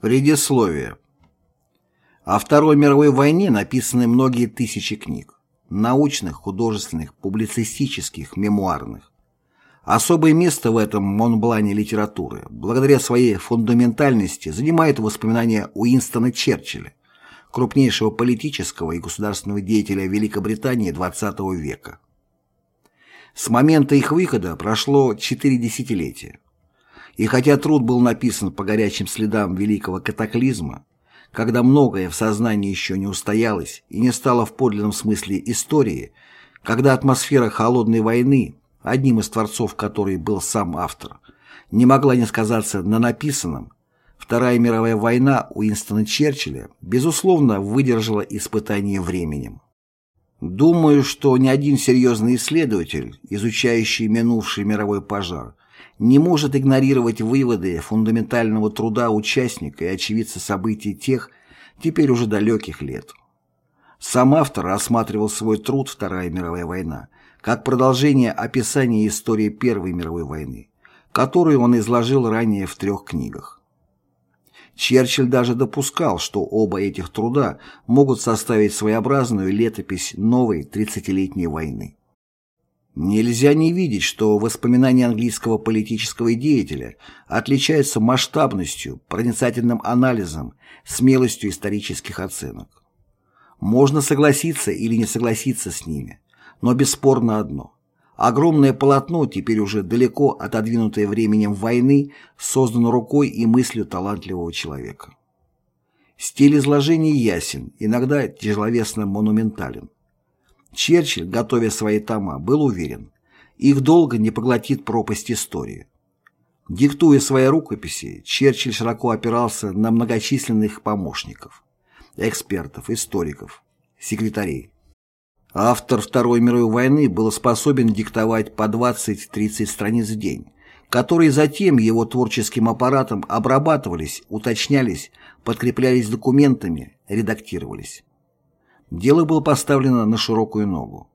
Предисловие. О Второй мировой войне написаны многие тысячи книг. Научных, художественных, публицистических, мемуарных. Особое место в этом монблане литературы, благодаря своей фундаментальности, занимает воспоминания Уинстона Черчилля, крупнейшего политического и государственного деятеля Великобритании XX века. С момента их выхода прошло четыре десятилетия. И хотя труд был написан по горячим следам великого катаклизма, когда многое в сознании еще не устоялось и не стало в подлинном смысле истории, когда атмосфера холодной войны, одним из творцов которой был сам автор, не могла не сказаться на написанном, Вторая мировая война Уинстона Черчилля, безусловно, выдержала испытание временем. Думаю, что ни один серьезный исследователь, изучающий минувший мировой пожар, не может игнорировать выводы фундаментального труда участника и очевидца событий тех, теперь уже далеких лет. Сам автор рассматривал свой труд «Вторая мировая война» как продолжение описания истории Первой мировой войны, которую он изложил ранее в трех книгах. Черчилль даже допускал, что оба этих труда могут составить своеобразную летопись новой тридцатилетней войны. Нельзя не видеть, что воспоминания английского политического деятеля отличаются масштабностью, проницательным анализом, смелостью исторических оценок. Можно согласиться или не согласиться с ними, но бесспорно одно. Огромное полотно, теперь уже далеко отодвинутое временем войны, создано рукой и мыслью талантливого человека. Стиль изложения ясен, иногда тяжеловесно монументален. Черчилль, готовя свои тома, был уверен, их долго не поглотит пропасть истории. Диктуя свои рукописи, Черчилль широко опирался на многочисленных помощников, экспертов, историков, секретарей. Автор Второй мировой войны был способен диктовать по 20-30 страниц в день, которые затем его творческим аппаратом обрабатывались, уточнялись, подкреплялись документами, редактировались. Дело было поставлено на широкую ногу.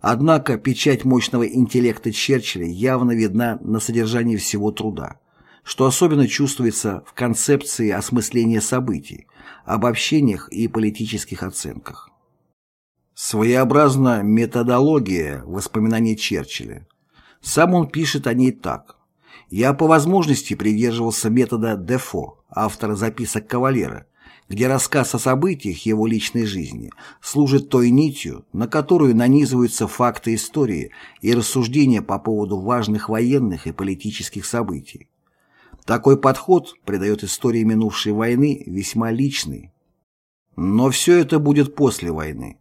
Однако печать мощного интеллекта Черчилля явно видна на содержании всего труда, что особенно чувствуется в концепции осмысления событий, обобщениях и политических оценках. Своеобразна методология воспоминаний Черчилля. Сам он пишет о ней так. «Я по возможности придерживался метода Дефо, автора записок кавалера, где рассказ о событиях его личной жизни служит той нитью, на которую нанизываются факты истории и рассуждения по поводу важных военных и политических событий. Такой подход придает истории минувшей войны весьма личный. Но все это будет после войны.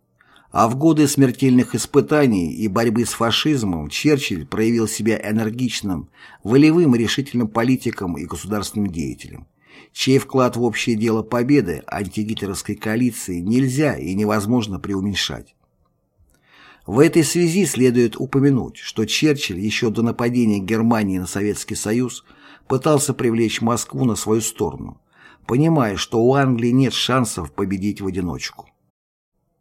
А в годы смертельных испытаний и борьбы с фашизмом Черчилль проявил себя энергичным, волевым и решительным политиком и государственным деятелем чей вклад в общее дело победы антигитлеровской коалиции нельзя и невозможно преуменьшать. В этой связи следует упомянуть, что Черчилль еще до нападения Германии на Советский Союз пытался привлечь Москву на свою сторону, понимая, что у Англии нет шансов победить в одиночку.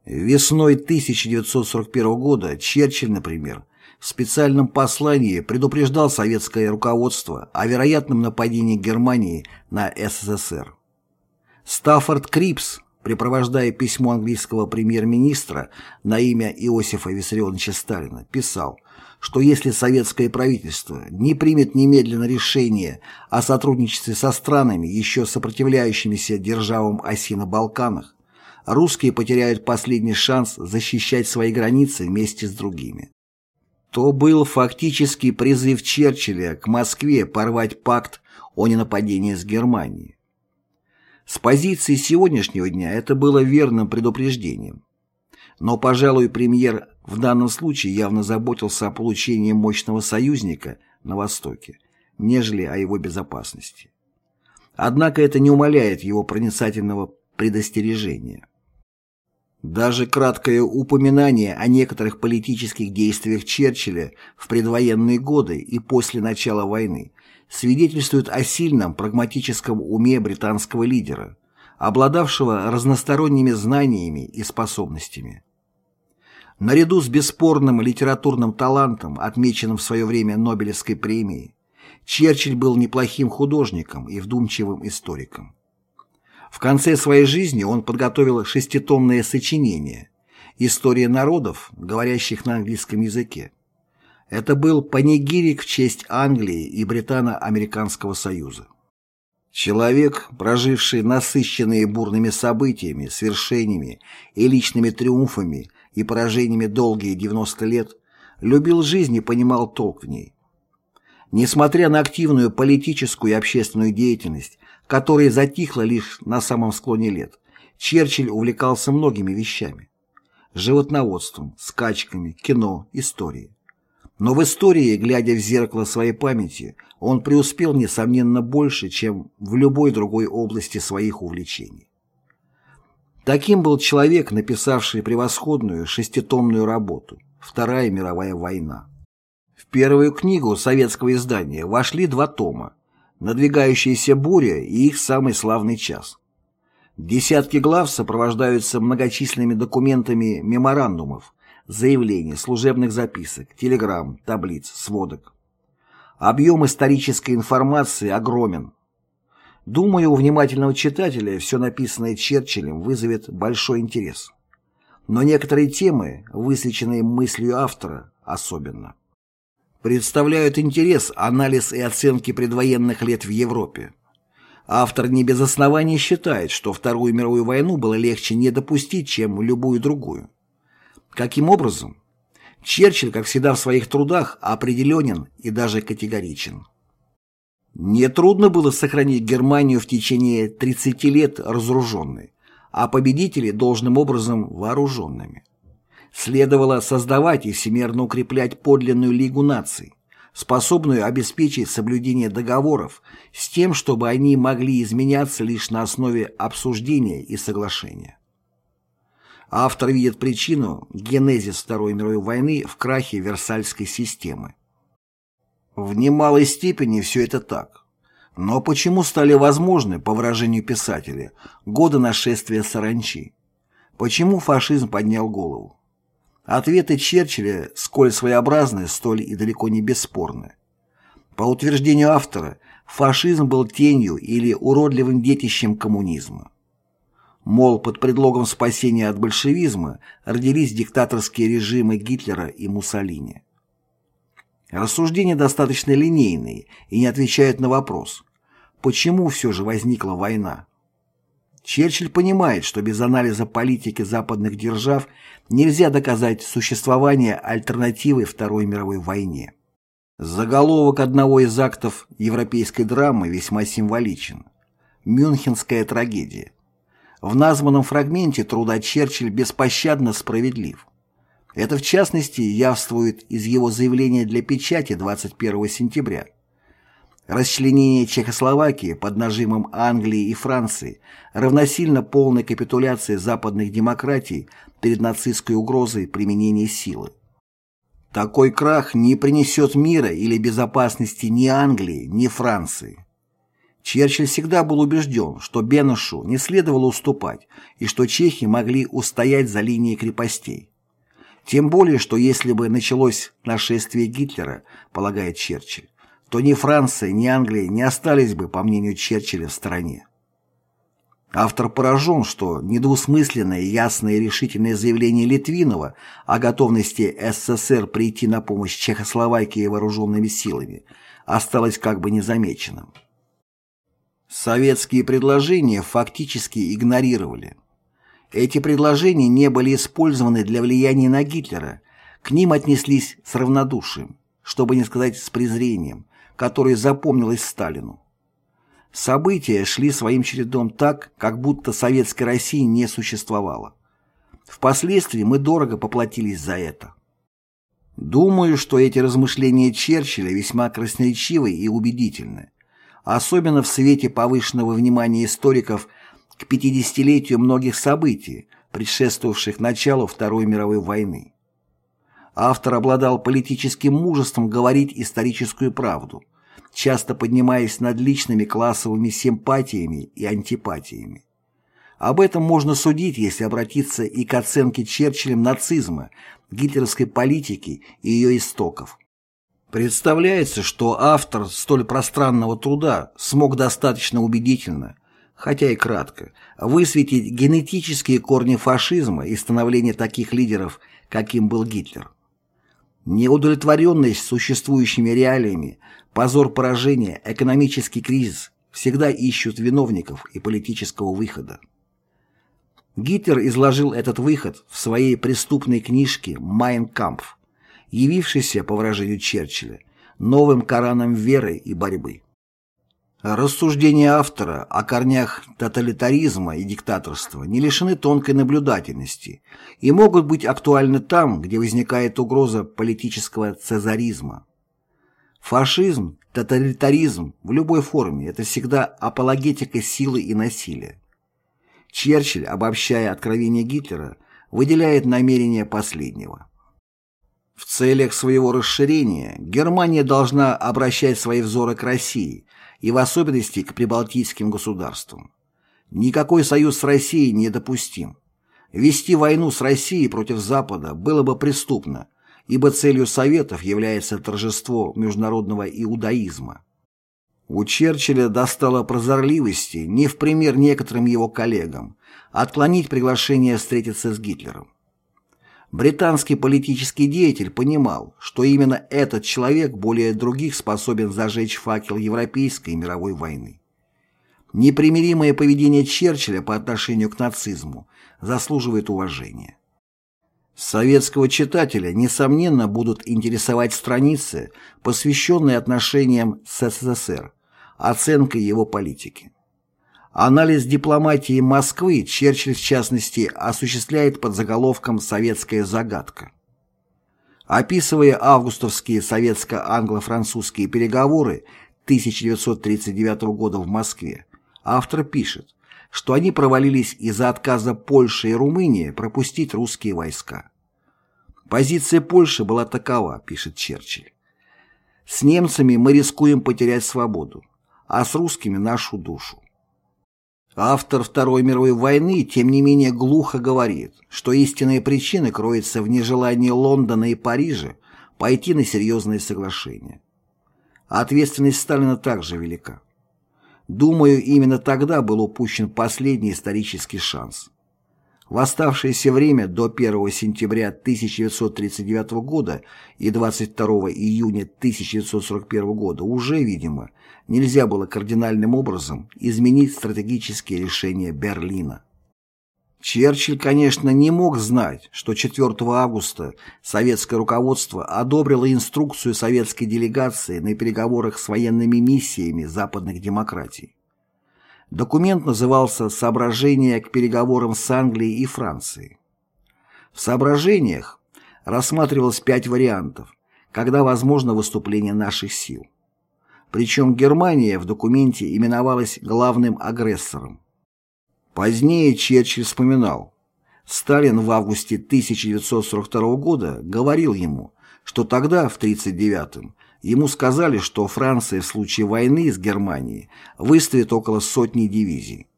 Весной 1941 года Черчилль, например, в специальном послании предупреждал советское руководство о вероятном нападении Германии на СССР. Стаффорд Крипс, препровождая письмо английского премьер-министра на имя Иосифа Виссарионовича Сталина, писал, что если советское правительство не примет немедленно решение о сотрудничестве со странами, еще сопротивляющимися державам оси на Балканах, русские потеряют последний шанс защищать свои границы вместе с другими то был фактически призыв Черчилля к Москве порвать пакт о ненападении с Германией. С позиции сегодняшнего дня это было верным предупреждением. Но, пожалуй, премьер в данном случае явно заботился о получении мощного союзника на Востоке, нежели о его безопасности. Однако это не умаляет его проницательного предостережения. Даже краткое упоминание о некоторых политических действиях Черчилля в предвоенные годы и после начала войны свидетельствует о сильном прагматическом уме британского лидера, обладавшего разносторонними знаниями и способностями. Наряду с бесспорным литературным талантом, отмеченным в свое время Нобелевской премией, Черчилль был неплохим художником и вдумчивым историком. В конце своей жизни он подготовил шеститомное сочинение «История народов, говорящих на английском языке». Это был панигирик в честь Англии и Британо-Американского союза. Человек, проживший насыщенные бурными событиями, свершениями и личными триумфами и поражениями долгие 90 лет, любил жизнь и понимал толк в ней. Несмотря на активную политическую и общественную деятельность, которая затихла лишь на самом склоне лет, Черчилль увлекался многими вещами. Животноводством, скачками, кино, историей. Но в истории, глядя в зеркало своей памяти, он преуспел, несомненно, больше, чем в любой другой области своих увлечений. Таким был человек, написавший превосходную шеститомную работу «Вторая мировая война». В первую книгу советского издания вошли два тома «Надвигающаяся буря» и их самый славный час. Десятки глав сопровождаются многочисленными документами меморандумов, заявлений, служебных записок, телеграмм, таблиц, сводок. Объем исторической информации огромен. Думаю, у внимательного читателя все написанное Черчиллем вызовет большой интерес. Но некоторые темы, высвеченные мыслью автора, особенно. Представляют интерес анализ и оценки предвоенных лет в Европе. Автор не без оснований считает, что Вторую мировую войну было легче не допустить, чем любую другую. Каким образом? Черчилль, как всегда в своих трудах, определенен и даже категоричен. Нетрудно было сохранить Германию в течение 30 лет разоруженной, а победители должным образом вооруженными. Следовало создавать и всемерно укреплять подлинную Лигу наций, способную обеспечить соблюдение договоров с тем, чтобы они могли изменяться лишь на основе обсуждения и соглашения. Автор видит причину, генезис Второй мировой войны в крахе Версальской системы. В немалой степени все это так. Но почему стали возможны, по выражению писателя, годы нашествия саранчи? Почему фашизм поднял голову? Ответы Черчилля сколь своеобразны, столь и далеко не бесспорны. По утверждению автора, фашизм был тенью или уродливым детищем коммунизма. Мол, под предлогом спасения от большевизма родились диктаторские режимы Гитлера и Муссолини. Рассуждения достаточно линейные и не отвечают на вопрос, почему все же возникла война. Черчилль понимает, что без анализа политики западных держав нельзя доказать существование альтернативы Второй мировой войне. Заголовок одного из актов европейской драмы весьма символичен. Мюнхенская трагедия. В названном фрагменте труда Черчилль беспощадно справедлив. Это, в частности, явствует из его заявления для печати 21 сентября. Расчленение Чехословакии под нажимом Англии и Франции равносильно полной капитуляции западных демократий перед нацистской угрозой применения силы. Такой крах не принесет мира или безопасности ни Англии, ни Франции. Черчилль всегда был убежден, что Бенушу не следовало уступать и что чехи могли устоять за линией крепостей. Тем более, что если бы началось нашествие Гитлера, полагает Черчилль, то ни Франция, ни Англия не остались бы, по мнению Черчилля, в стороне. Автор поражен, что недвусмысленное, ясное и решительное заявление Литвинова о готовности СССР прийти на помощь Чехословакии вооруженными силами осталось как бы незамеченным. Советские предложения фактически игнорировали. Эти предложения не были использованы для влияния на Гитлера, к ним отнеслись с равнодушием, чтобы не сказать с презрением, которое запомнилось Сталину. События шли своим чередом так, как будто Советской России не существовало. Впоследствии мы дорого поплатились за это. Думаю, что эти размышления Черчилля весьма красноречивы и убедительны особенно в свете повышенного внимания историков к 50-летию многих событий, предшествовавших началу Второй мировой войны. Автор обладал политическим мужеством говорить историческую правду, часто поднимаясь над личными классовыми симпатиями и антипатиями. Об этом можно судить, если обратиться и к оценке Черчиллем нацизма, гитлеровской политики и ее истоков. Представляется, что автор столь пространного труда смог достаточно убедительно, хотя и кратко, высветить генетические корни фашизма и становления таких лидеров, каким был Гитлер. Неудовлетворенность существующими реалиями, позор поражения, экономический кризис всегда ищут виновников и политического выхода. Гитлер изложил этот выход в своей преступной книжке «Майн Кампф», явившейся, по выражению Черчилля, новым Кораном веры и борьбы. Рассуждения автора о корнях тоталитаризма и диктаторства не лишены тонкой наблюдательности и могут быть актуальны там, где возникает угроза политического цезаризма. Фашизм, тоталитаризм в любой форме – это всегда апологетика силы и насилия. Черчилль, обобщая откровения Гитлера, выделяет намерения последнего. В целях своего расширения Германия должна обращать свои взоры к России и в особенности к прибалтийским государствам. Никакой союз с Россией недопустим. Вести войну с Россией против Запада было бы преступно, ибо целью Советов является торжество международного иудаизма. У Черчилля достало прозорливости, не в пример некоторым его коллегам, отклонить приглашение встретиться с Гитлером. Британский политический деятель понимал, что именно этот человек более других способен зажечь факел европейской и мировой войны. Непримиримое поведение Черчилля по отношению к нацизму заслуживает уважения. Советского читателя, несомненно, будут интересовать страницы, посвященные отношениям с СССР, оценкой его политики. Анализ дипломатии Москвы Черчилль, в частности, осуществляет под заголовком «Советская загадка». Описывая августовские советско-англо-французские переговоры 1939 года в Москве, автор пишет, что они провалились из-за отказа Польши и Румынии пропустить русские войска. Позиция Польши была такова, пишет Черчилль. С немцами мы рискуем потерять свободу а с русскими нашу душу. Автор Второй мировой войны, тем не менее, глухо говорит, что истинная причина кроется в нежелании Лондона и Парижа пойти на серьезные соглашения. ответственность Сталина также велика. Думаю, именно тогда был упущен последний исторический шанс. В оставшееся время до 1 сентября 1939 года и 22 июня 1941 года уже, видимо, нельзя было кардинальным образом изменить стратегические решения Берлина. Черчилль, конечно, не мог знать, что 4 августа советское руководство одобрило инструкцию советской делегации на переговорах с военными миссиями западных демократий. Документ назывался «Соображения к переговорам с Англией и Францией». В соображениях рассматривалось пять вариантов, когда возможно выступление наших сил. Причем Германия в документе именовалась главным агрессором. Позднее Черчилль вспоминал, Сталин в августе 1942 года говорил ему, что тогда, в 1939-м, Ему сказали, что Франция в случае войны с Германией выставит около сотни дивизий.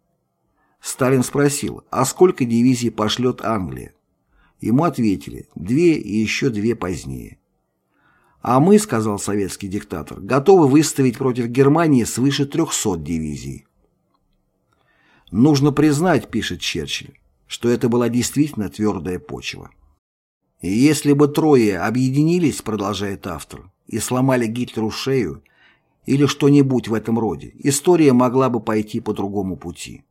Сталин спросил, а сколько дивизий пошлет Англия? Ему ответили, две и еще две позднее. А мы, сказал советский диктатор, готовы выставить против Германии свыше 300 дивизий. Нужно признать, пишет Черчилль, что это была действительно твердая почва. И если бы трое объединились, продолжает автор, и сломали Гитлеру шею или что-нибудь в этом роде, история могла бы пойти по другому пути.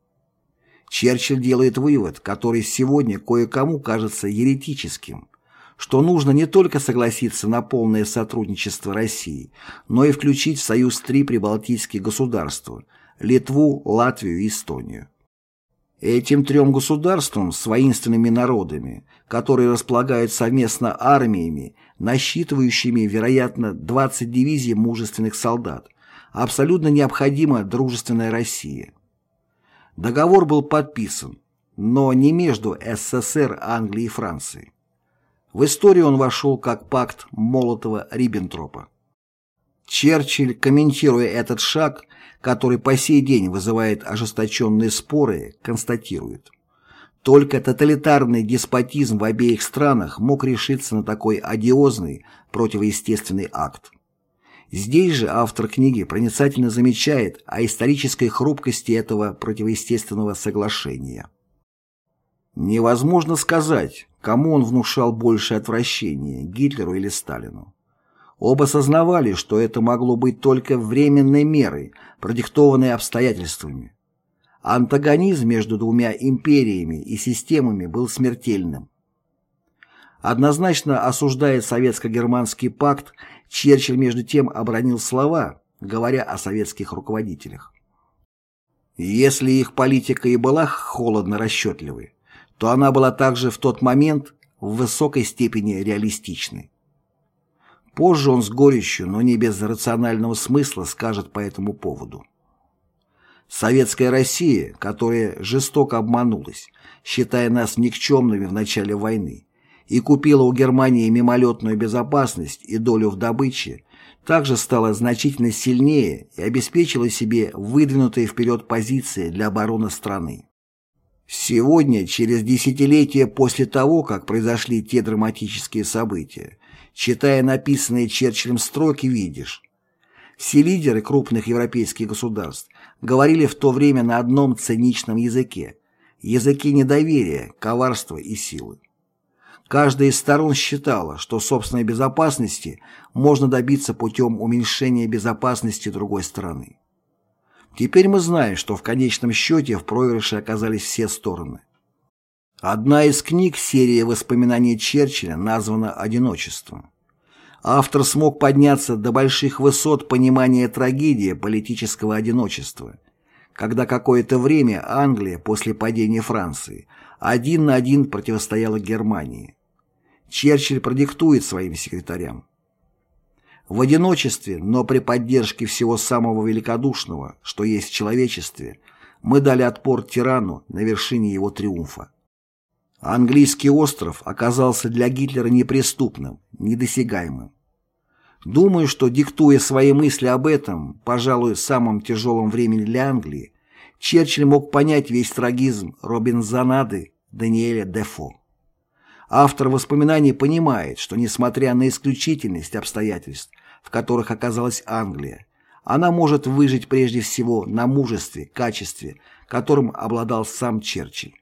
Черчилль делает вывод, который сегодня кое-кому кажется еретическим, что нужно не только согласиться на полное сотрудничество России, но и включить в Союз три прибалтийские государства – Литву, Латвию и Эстонию. Этим трем государствам с воинственными народами, которые располагают совместно армиями, насчитывающими, вероятно, 20 дивизий мужественных солдат, абсолютно необходима дружественная Россия. Договор был подписан, но не между СССР, Англией и Францией. В историю он вошел как пакт Молотова-Риббентропа. Черчилль, комментируя этот шаг, который по сей день вызывает ожесточенные споры, констатирует. Только тоталитарный деспотизм в обеих странах мог решиться на такой одиозный противоестественный акт. Здесь же автор книги проницательно замечает о исторической хрупкости этого противоестественного соглашения. Невозможно сказать, кому он внушал большее отвращение, Гитлеру или Сталину. Оба сознавали, что это могло быть только временной мерой, продиктованной обстоятельствами. Антагонизм между двумя империями и системами был смертельным. Однозначно осуждая советско-германский пакт, Черчилль между тем обронил слова, говоря о советских руководителях. Если их политика и была холодно расчетливой, то она была также в тот момент в высокой степени реалистичной. Позже он с горечью, но не без рационального смысла скажет по этому поводу. Советская Россия, которая жестоко обманулась, считая нас никчемными в начале войны, и купила у Германии мимолетную безопасность и долю в добыче, также стала значительно сильнее и обеспечила себе выдвинутые вперед позиции для обороны страны. Сегодня, через десятилетия после того, как произошли те драматические события, читая написанные Черчиллем строки, видишь, все лидеры крупных европейских государств говорили в то время на одном циничном языке – языке недоверия, коварства и силы. Каждая из сторон считала, что собственной безопасности можно добиться путем уменьшения безопасности другой страны. Теперь мы знаем, что в конечном счете в проигрыше оказались все стороны. Одна из книг серии воспоминаний Черчилля названа «Одиночество». Автор смог подняться до больших высот понимания трагедии политического одиночества, когда какое-то время Англия после падения Франции один на один противостояла Германии. Черчилль продиктует своим секретарям. В одиночестве, но при поддержке всего самого великодушного, что есть в человечестве, мы дали отпор тирану на вершине его триумфа. Английский остров оказался для Гитлера неприступным, недосягаемым. Думаю, что, диктуя свои мысли об этом, пожалуй, самом тяжелом времени для Англии, Черчилль мог понять весь трагизм Робинзонады Даниэля Дефо. Автор воспоминаний понимает, что несмотря на исключительность обстоятельств, в которых оказалась Англия, она может выжить прежде всего на мужестве, качестве, которым обладал сам Черчилль.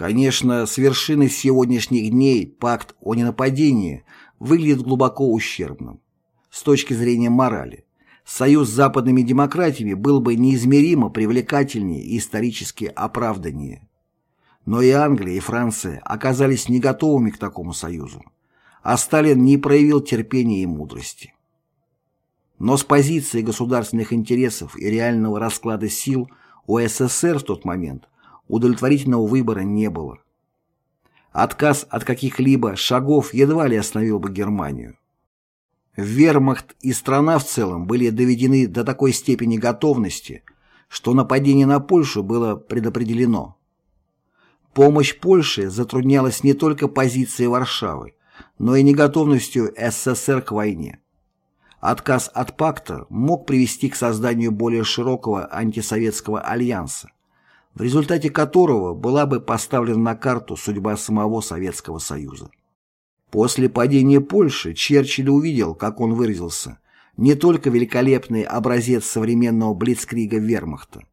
Конечно, с вершины сегодняшних дней пакт о ненападении выглядит глубоко ущербным. С точки зрения морали, союз с западными демократиями был бы неизмеримо привлекательнее и исторически оправданнее. Но и Англия, и Франция оказались не готовыми к такому союзу, а Сталин не проявил терпения и мудрости. Но с позиции государственных интересов и реального расклада сил у СССР в тот момент удовлетворительного выбора не было. Отказ от каких-либо шагов едва ли остановил бы Германию. Вермахт и страна в целом были доведены до такой степени готовности, что нападение на Польшу было предопределено. Помощь Польше затруднялась не только позицией Варшавы, но и неготовностью СССР к войне. Отказ от пакта мог привести к созданию более широкого антисоветского альянса, в результате которого была бы поставлена на карту судьба самого Советского Союза. После падения Польши Черчилль увидел, как он выразился, не только великолепный образец современного блицкрига вермахта,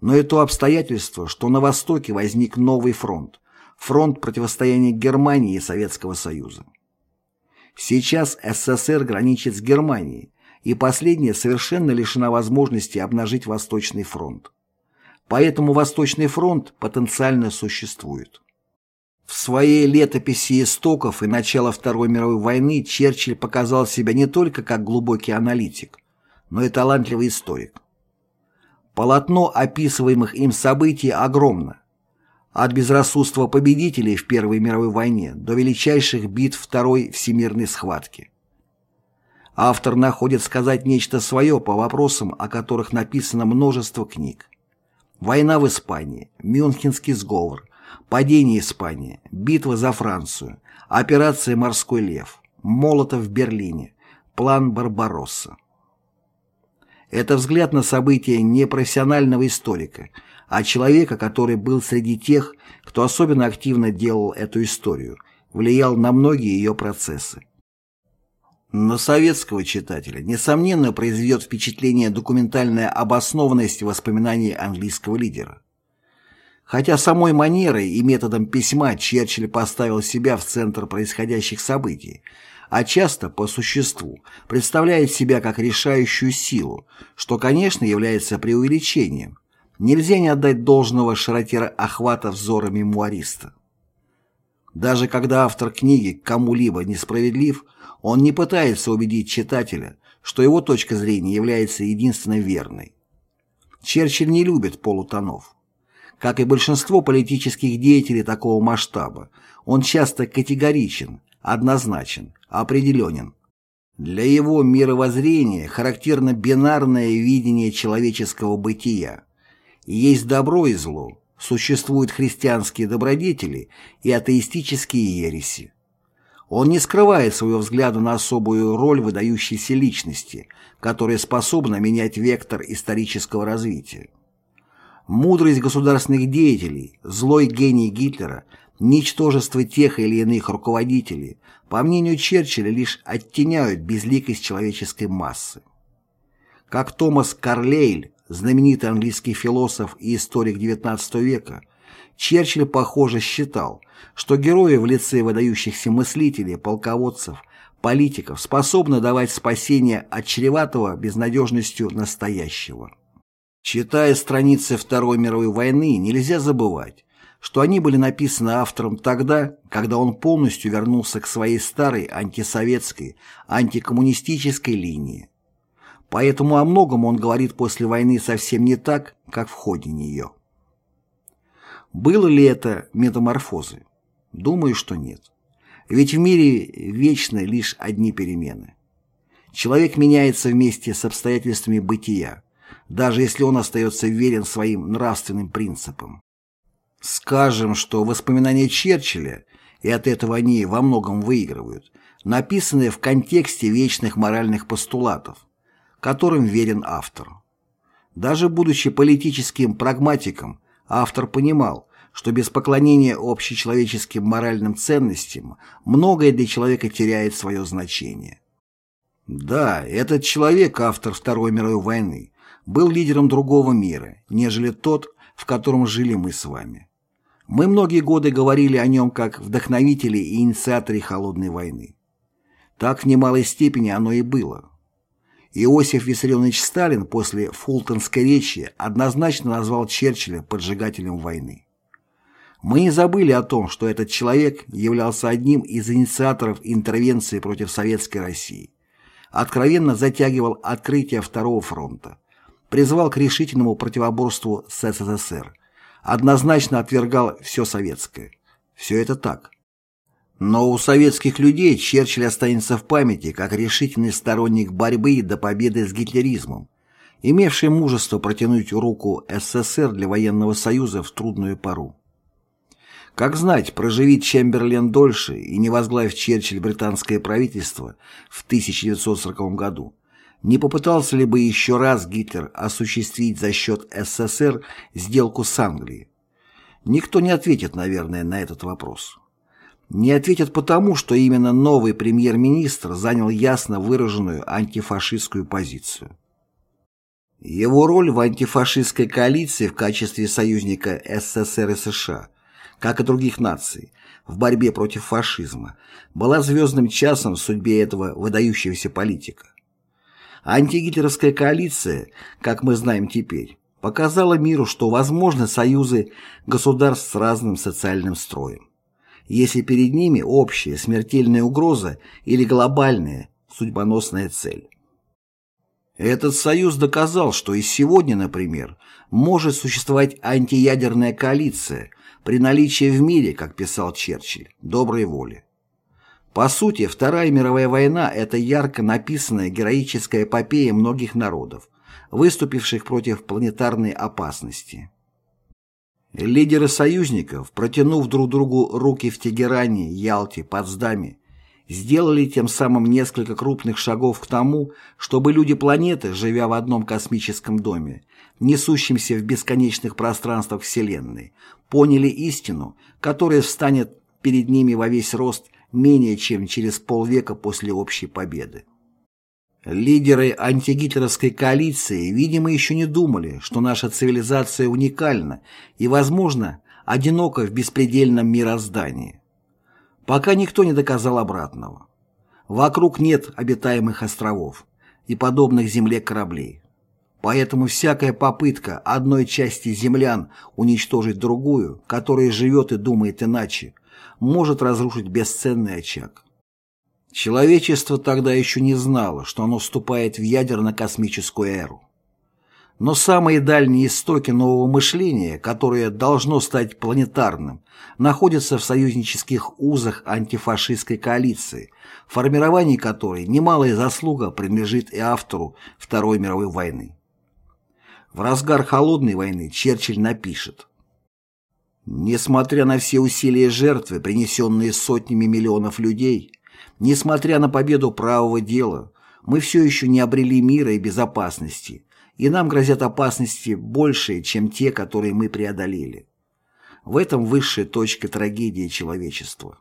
но и то обстоятельство, что на Востоке возник новый фронт, фронт противостояния Германии и Советского Союза. Сейчас СССР граничит с Германией, и последняя совершенно лишена возможности обнажить Восточный фронт. Поэтому Восточный фронт потенциально существует. В своей летописи истоков и начала Второй мировой войны Черчилль показал себя не только как глубокий аналитик, но и талантливый историк. Полотно описываемых им событий огромно. От безрассудства победителей в Первой мировой войне до величайших битв Второй всемирной схватки. Автор находит сказать нечто свое по вопросам, о которых написано множество книг. Война в Испании, Мюнхенский сговор, падение Испании, битва за Францию, операция «Морской лев», Молотов в Берлине, план Барбаросса. Это взгляд на события не профессионального историка, а человека, который был среди тех, кто особенно активно делал эту историю, влиял на многие ее процессы. На советского читателя, несомненно, произведет впечатление документальная обоснованность воспоминаний английского лидера. Хотя самой манерой и методом письма Черчилль поставил себя в центр происходящих событий, а часто, по существу, представляет себя как решающую силу, что, конечно, является преувеличением. Нельзя не отдать должного широте охвата взора мемуариста. Даже когда автор книги кому-либо несправедлив, он не пытается убедить читателя, что его точка зрения является единственно верной. Черчилль не любит полутонов. Как и большинство политических деятелей такого масштаба, он часто категоричен, однозначен, определенен. Для его мировоззрения характерно бинарное видение человеческого бытия. Есть добро и зло, существуют христианские добродетели и атеистические ереси. Он не скрывает своего взгляда на особую роль выдающейся личности, которая способна менять вектор исторического развития. Мудрость государственных деятелей, злой гений Гитлера, ничтожество тех или иных руководителей, по мнению Черчилля, лишь оттеняют безликость человеческой массы. Как Томас Карлейль, знаменитый английский философ и историк XIX века, Черчилль, похоже, считал, что герои в лице выдающихся мыслителей, полководцев, политиков способны давать спасение от чреватого безнадежностью настоящего. Читая страницы Второй мировой войны, нельзя забывать, что они были написаны автором тогда, когда он полностью вернулся к своей старой антисоветской, антикоммунистической линии. Поэтому о многом он говорит после войны совсем не так, как в ходе нее. Было ли это метаморфозы? Думаю, что нет. Ведь в мире вечно лишь одни перемены. Человек меняется вместе с обстоятельствами бытия, даже если он остается верен своим нравственным принципам. Скажем, что воспоминания Черчилля, и от этого они во многом выигрывают, написаны в контексте вечных моральных постулатов, которым верен автор. Даже будучи политическим прагматиком, автор понимал, что без поклонения общечеловеческим моральным ценностям многое для человека теряет свое значение. Да, этот человек, автор Второй мировой войны, был лидером другого мира, нежели тот, в котором жили мы с вами. Мы многие годы говорили о нем как вдохновителе и инициаторе Холодной войны. Так в немалой степени оно и было. Иосиф Виссарионович Сталин после фултонской речи однозначно назвал Черчилля поджигателем войны. Мы не забыли о том, что этот человек являлся одним из инициаторов интервенции против Советской России, откровенно затягивал открытие Второго фронта, призвал к решительному противоборству с СССР, однозначно отвергал все советское. Все это так. Но у советских людей Черчилль останется в памяти как решительный сторонник борьбы до победы с гитлеризмом, имевший мужество протянуть руку СССР для военного союза в трудную пору. Как знать, проживит Чемберлен дольше и не возглавив Черчилль британское правительство в 1940 году, не попытался ли бы еще раз Гитлер осуществить за счет СССР сделку с Англией? Никто не ответит, наверное, на этот вопрос. Не ответят потому, что именно новый премьер-министр занял ясно выраженную антифашистскую позицию. Его роль в антифашистской коалиции в качестве союзника СССР и США, как и других наций, в борьбе против фашизма, была звездным часом в судьбе этого выдающегося политика. Антигитлеровская коалиция, как мы знаем теперь, показала миру, что возможны союзы государств с разным социальным строем. Если перед ними общая смертельная угроза или глобальная судьбоносная цель. Этот союз доказал, что и сегодня, например, может существовать антиядерная коалиция при наличии в мире, как писал Черчилль, доброй воли. По сути, Вторая мировая война – это ярко написанная героическая эпопея многих народов, выступивших против планетарной опасности. Лидеры союзников, протянув друг другу руки в Тегеране, Ялте, Потсдаме, сделали тем самым несколько крупных шагов к тому, чтобы люди планеты, живя в одном космическом доме, несущемся в бесконечных пространствах Вселенной, поняли истину, которая встанет перед ними во весь рост менее чем через полвека после общей победы. Лидеры антигитлеровской коалиции, видимо, еще не думали, что наша цивилизация уникальна и, возможно, одинока в беспредельном мироздании. Пока никто не доказал обратного. Вокруг нет обитаемых островов и подобных Земле кораблей. Поэтому всякая попытка одной части землян уничтожить другую, которая живет и думает иначе, может разрушить бесценный очаг. Человечество тогда еще не знало, что оно вступает в ядерно-космическую эру. Но самые дальние истоки нового мышления, которое должно стать планетарным, находятся в союзнических узах антифашистской коалиции, формировании которой немалая заслуга принадлежит и автору Второй мировой войны. В разгар холодной войны Черчилль напишет «Несмотря на все усилия жертвы, принесенные сотнями миллионов людей, несмотря на победу правого дела, мы все еще не обрели мира и безопасности, и нам грозят опасности большие, чем те, которые мы преодолели. В этом высшая точка трагедии человечества».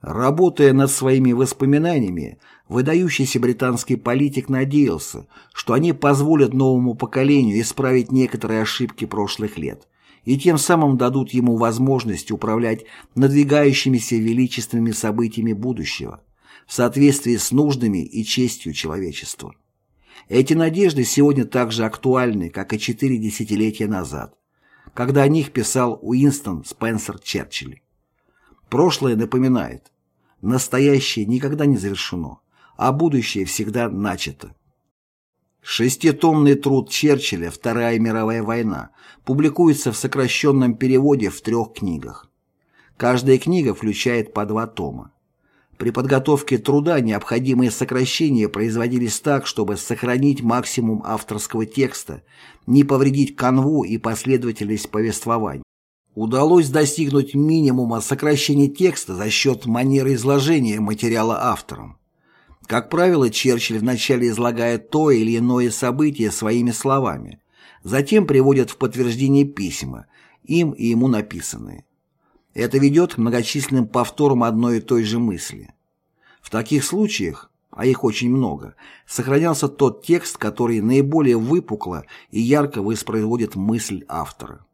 Работая над своими воспоминаниями, выдающийся британский политик надеялся, что они позволят новому поколению исправить некоторые ошибки прошлых лет и тем самым дадут ему возможность управлять надвигающимися величественными событиями будущего в соответствии с нуждами и честью человечества. Эти надежды сегодня так же актуальны, как и четыре десятилетия назад, когда о них писал Уинстон Спенсер Черчилль. Прошлое напоминает, настоящее никогда не завершено, а будущее всегда начато. Шеститомный труд Черчилля «Вторая мировая война» публикуется в сокращенном переводе в трех книгах. Каждая книга включает по два тома. При подготовке труда необходимые сокращения производились так, чтобы сохранить максимум авторского текста, не повредить канву и последовательность повествования. Удалось достигнуть минимума сокращения текста за счет манеры изложения материала автором. Как правило, Черчилль вначале излагает то или иное событие своими словами, затем приводит в подтверждение письма, им и ему написанные. Это ведет к многочисленным повторам одной и той же мысли. В таких случаях, а их очень много, сохранялся тот текст, который наиболее выпукло и ярко воспроизводит мысль автора.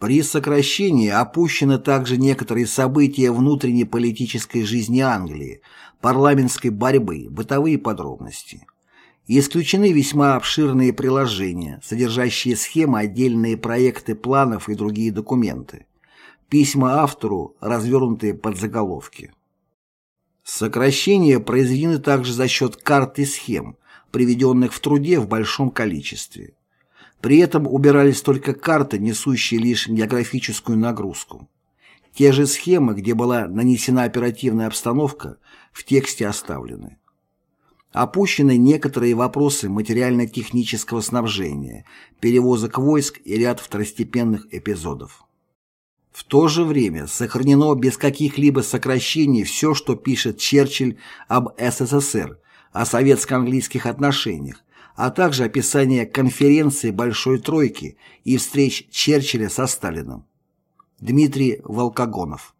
При сокращении опущены также некоторые события внутренней политической жизни Англии, парламентской борьбы, бытовые подробности. исключены весьма обширные приложения, содержащие схемы, отдельные проекты планов и другие документы. Письма автору, развернутые под заголовки. Сокращения произведены также за счет карт и схем, приведенных в труде в большом количестве. При этом убирались только карты, несущие лишь географическую нагрузку. Те же схемы, где была нанесена оперативная обстановка, в тексте оставлены. Опущены некоторые вопросы материально-технического снабжения, перевозок войск и ряд второстепенных эпизодов. В то же время сохранено без каких-либо сокращений все, что пишет Черчилль об СССР, о советско-английских отношениях, а также описание конференции Большой Тройки и встреч Черчилля со Сталином. Дмитрий Волкогонов